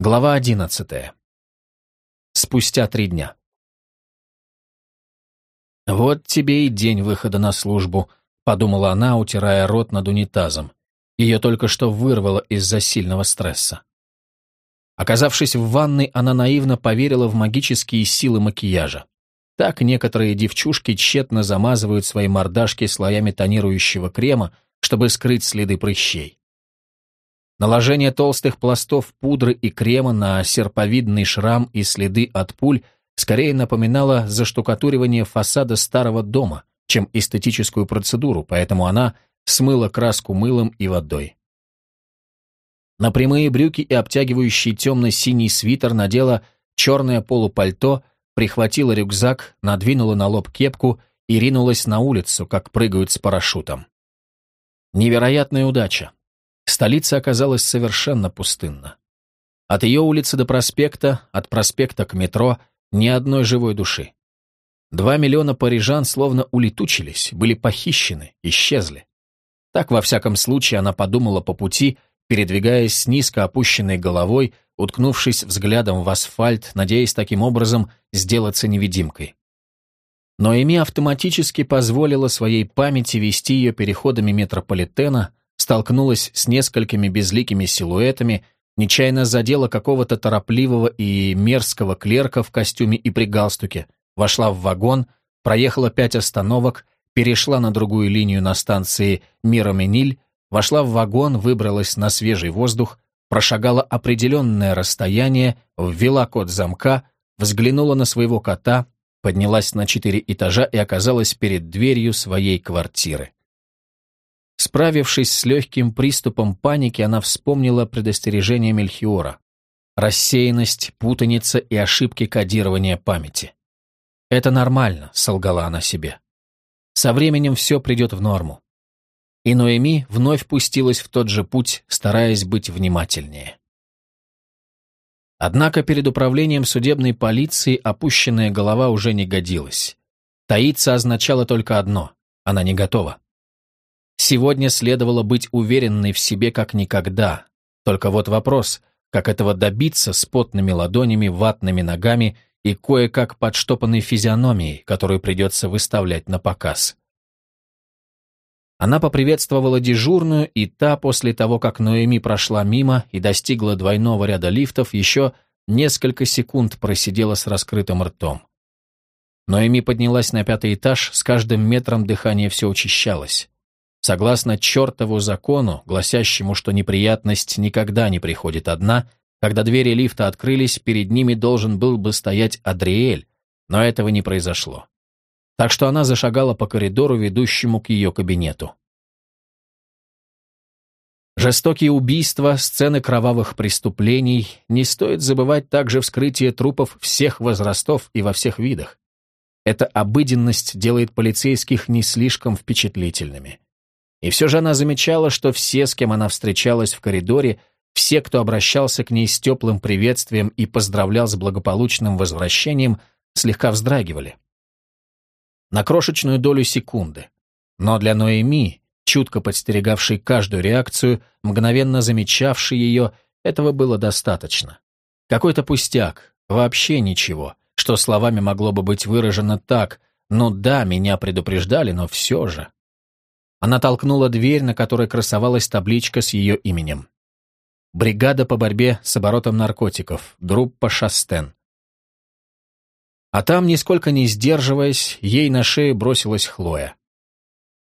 Глава одиннадцатая. Спустя три дня. «Вот тебе и день выхода на службу», — подумала она, утирая рот над унитазом. Ее только что вырвало из-за сильного стресса. Оказавшись в ванной, она наивно поверила в магические силы макияжа. Так некоторые девчушки тщетно замазывают свои мордашки слоями тонирующего крема, чтобы скрыть следы прыщей. Наложение толстых пластов пудры и крема на серповидный шрам и следы от пуль скорее напоминало заштукатуривание фасада старого дома, чем эстетическую процедуру, поэтому она смыла краску мылом и водой. На прямые брюки и обтягивающий темно-синий свитер надела черное полупальто, прихватила рюкзак, надвинула на лоб кепку и ринулась на улицу, как прыгают с парашютом. Невероятная удача. Столица оказалась совершенно пустынна. От ее улицы до проспекта, от проспекта к метро ни одной живой души. Два миллиона парижан словно улетучились, были похищены, исчезли. Так, во всяком случае, она подумала по пути, передвигаясь с низко опущенной головой, уткнувшись взглядом в асфальт, надеясь таким образом сделаться невидимкой. Но Эми автоматически позволила своей памяти вести ее переходами метрополитена, столкнулась с несколькими безликими силуэтами, нечаянно задела какого-то торопливого и мерзкого клерка в костюме и при галстуке, вошла в вагон, проехала пять остановок, перешла на другую линию на станции Миромениль, вошла в вагон, выбралась на свежий воздух, прошагала определенное расстояние, ввела код замка, взглянула на своего кота, поднялась на четыре этажа и оказалась перед дверью своей квартиры. Справившись с легким приступом паники, она вспомнила предостережение Мельхиора. Рассеянность, путаница и ошибки кодирования памяти. «Это нормально», — солгала она себе. «Со временем все придет в норму». И Ноэми вновь пустилась в тот же путь, стараясь быть внимательнее. Однако перед управлением судебной полиции опущенная голова уже не годилась. Таиться означало только одно — она не готова. Сегодня следовало быть уверенной в себе как никогда. Только вот вопрос, как этого добиться с потными ладонями, ватными ногами и кое-как подштопанной физиономией, которую придется выставлять на показ. Она поприветствовала дежурную, и та, после того, как Ноэми прошла мимо и достигла двойного ряда лифтов, еще несколько секунд просидела с раскрытым ртом. Ноэми поднялась на пятый этаж, с каждым метром дыхание все учащалось. Согласно чертову закону, гласящему, что неприятность никогда не приходит одна, когда двери лифта открылись, перед ними должен был бы стоять Адриэль, но этого не произошло. Так что она зашагала по коридору, ведущему к ее кабинету. Жестокие убийства, сцены кровавых преступлений, не стоит забывать также вскрытие трупов всех возрастов и во всех видах. Эта обыденность делает полицейских не слишком впечатлительными. И все же она замечала, что все, с кем она встречалась в коридоре, все, кто обращался к ней с теплым приветствием и поздравлял с благополучным возвращением, слегка вздрагивали. На крошечную долю секунды. Но для Ноэми, чутко подстерегавшей каждую реакцию, мгновенно замечавшей ее, этого было достаточно. Какой-то пустяк, вообще ничего, что словами могло бы быть выражено так, ну да, меня предупреждали, но все же. Она толкнула дверь, на которой красовалась табличка с ее именем. Бригада по борьбе с оборотом наркотиков, группа Шастен. А там, нисколько не сдерживаясь, ей на шею бросилась Хлоя.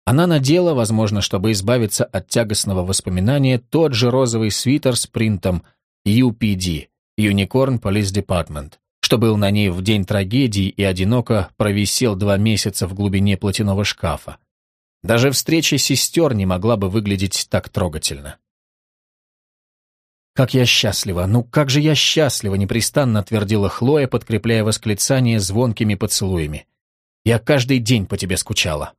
Она надела, возможно, чтобы избавиться от тягостного воспоминания, тот же розовый свитер с принтом UPD, Unicorn Police Department, что был на ней в день трагедии и одиноко провисел два месяца в глубине платяного шкафа. Даже встреча сестер не могла бы выглядеть так трогательно. «Как я счастлива! Ну как же я счастлива!» — непрестанно твердила Хлоя, подкрепляя восклицание звонкими поцелуями. «Я каждый день по тебе скучала».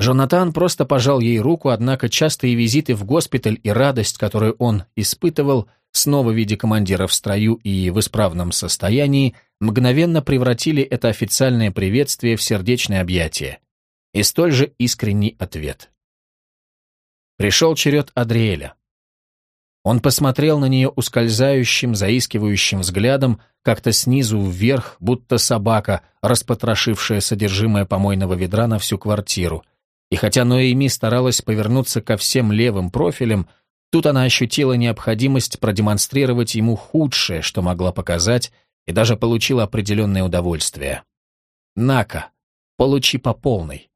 Джонатан просто пожал ей руку, однако частые визиты в госпиталь и радость, которую он испытывал, снова в виде командира в строю и в исправном состоянии, мгновенно превратили это официальное приветствие в сердечное объятие и столь же искренний ответ. Пришел черед Адриэля. Он посмотрел на нее ускользающим, заискивающим взглядом, как-то снизу вверх, будто собака, распотрошившая содержимое помойного ведра на всю квартиру. И хотя Ноэми старалась повернуться ко всем левым профилям, тут она ощутила необходимость продемонстрировать ему худшее, что могла показать, и даже получила определенное удовольствие. «На-ка, получи по полной.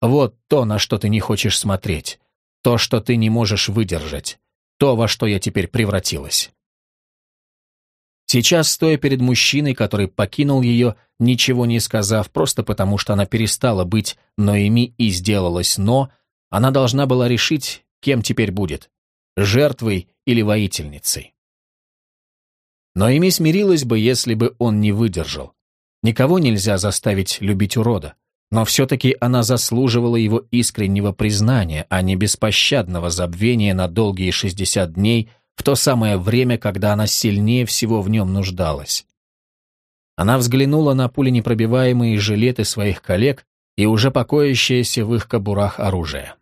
Вот то, на что ты не хочешь смотреть, то, что ты не можешь выдержать» то, во что я теперь превратилась. Сейчас, стоя перед мужчиной, который покинул ее, ничего не сказав, просто потому что она перестала быть Ноэми и сделалась Но, она должна была решить, кем теперь будет – жертвой или воительницей. Ноэми смирилась бы, если бы он не выдержал. Никого нельзя заставить любить урода. Но все-таки она заслуживала его искреннего признания, а не беспощадного забвения на долгие 60 дней в то самое время, когда она сильнее всего в нем нуждалась. Она взглянула на пуленепробиваемые жилеты своих коллег и уже покоящееся в их кобурах оружие.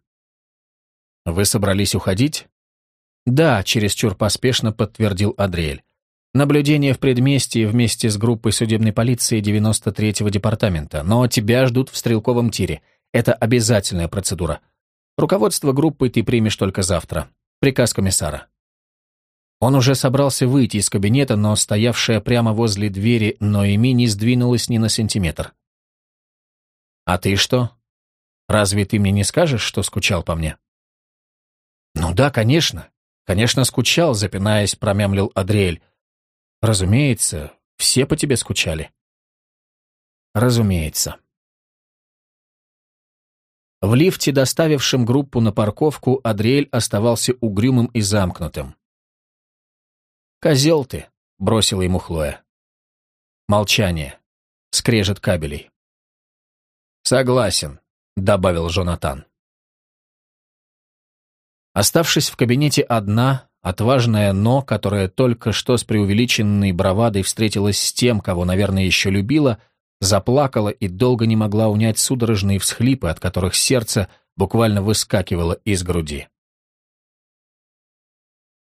«Вы собрались уходить?» «Да», — чересчур поспешно подтвердил Адриэль. Наблюдение в предместье вместе с группой судебной полиции 93-го департамента, но тебя ждут в стрелковом тире. Это обязательная процедура. Руководство группы ты примешь только завтра. Приказ комиссара. Он уже собрался выйти из кабинета, но стоявшая прямо возле двери Ноэми не сдвинулась ни на сантиметр. «А ты что? Разве ты мне не скажешь, что скучал по мне?» «Ну да, конечно. Конечно, скучал», запинаясь, промямлил Адриэль. Разумеется, все по тебе скучали. Разумеется. В лифте, доставившем группу на парковку, Адриэль оставался угрюмым и замкнутым. «Козел ты», — бросила ему Хлоя. Молчание. Скрежет кабелей. «Согласен», — добавил Джонатан. Оставшись в кабинете одна, Отважная «но», которая только что с преувеличенной бравадой встретилась с тем, кого, наверное, еще любила, заплакала и долго не могла унять судорожные всхлипы, от которых сердце буквально выскакивало из груди.